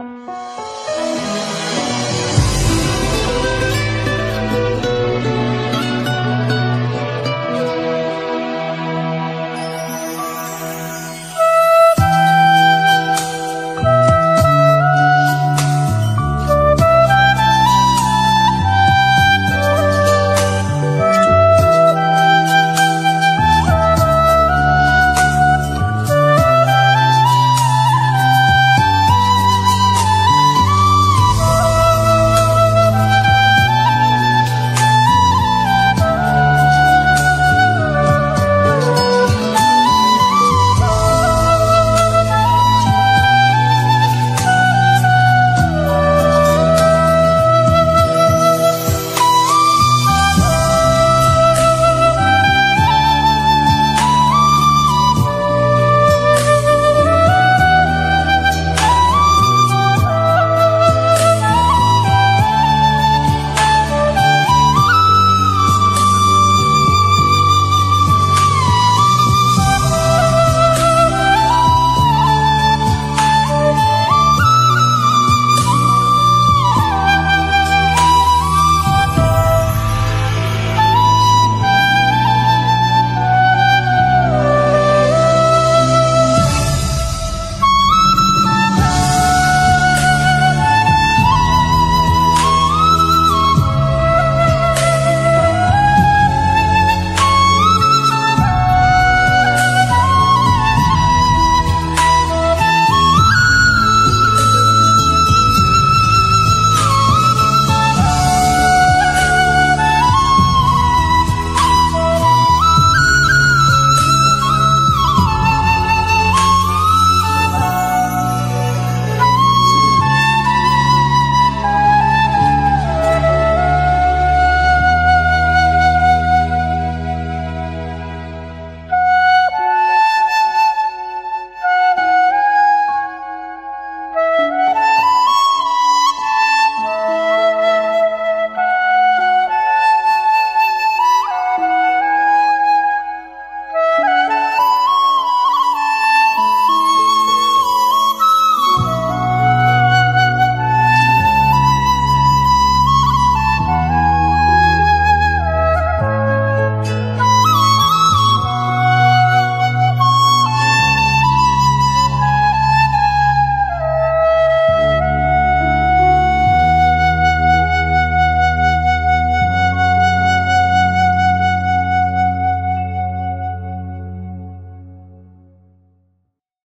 あ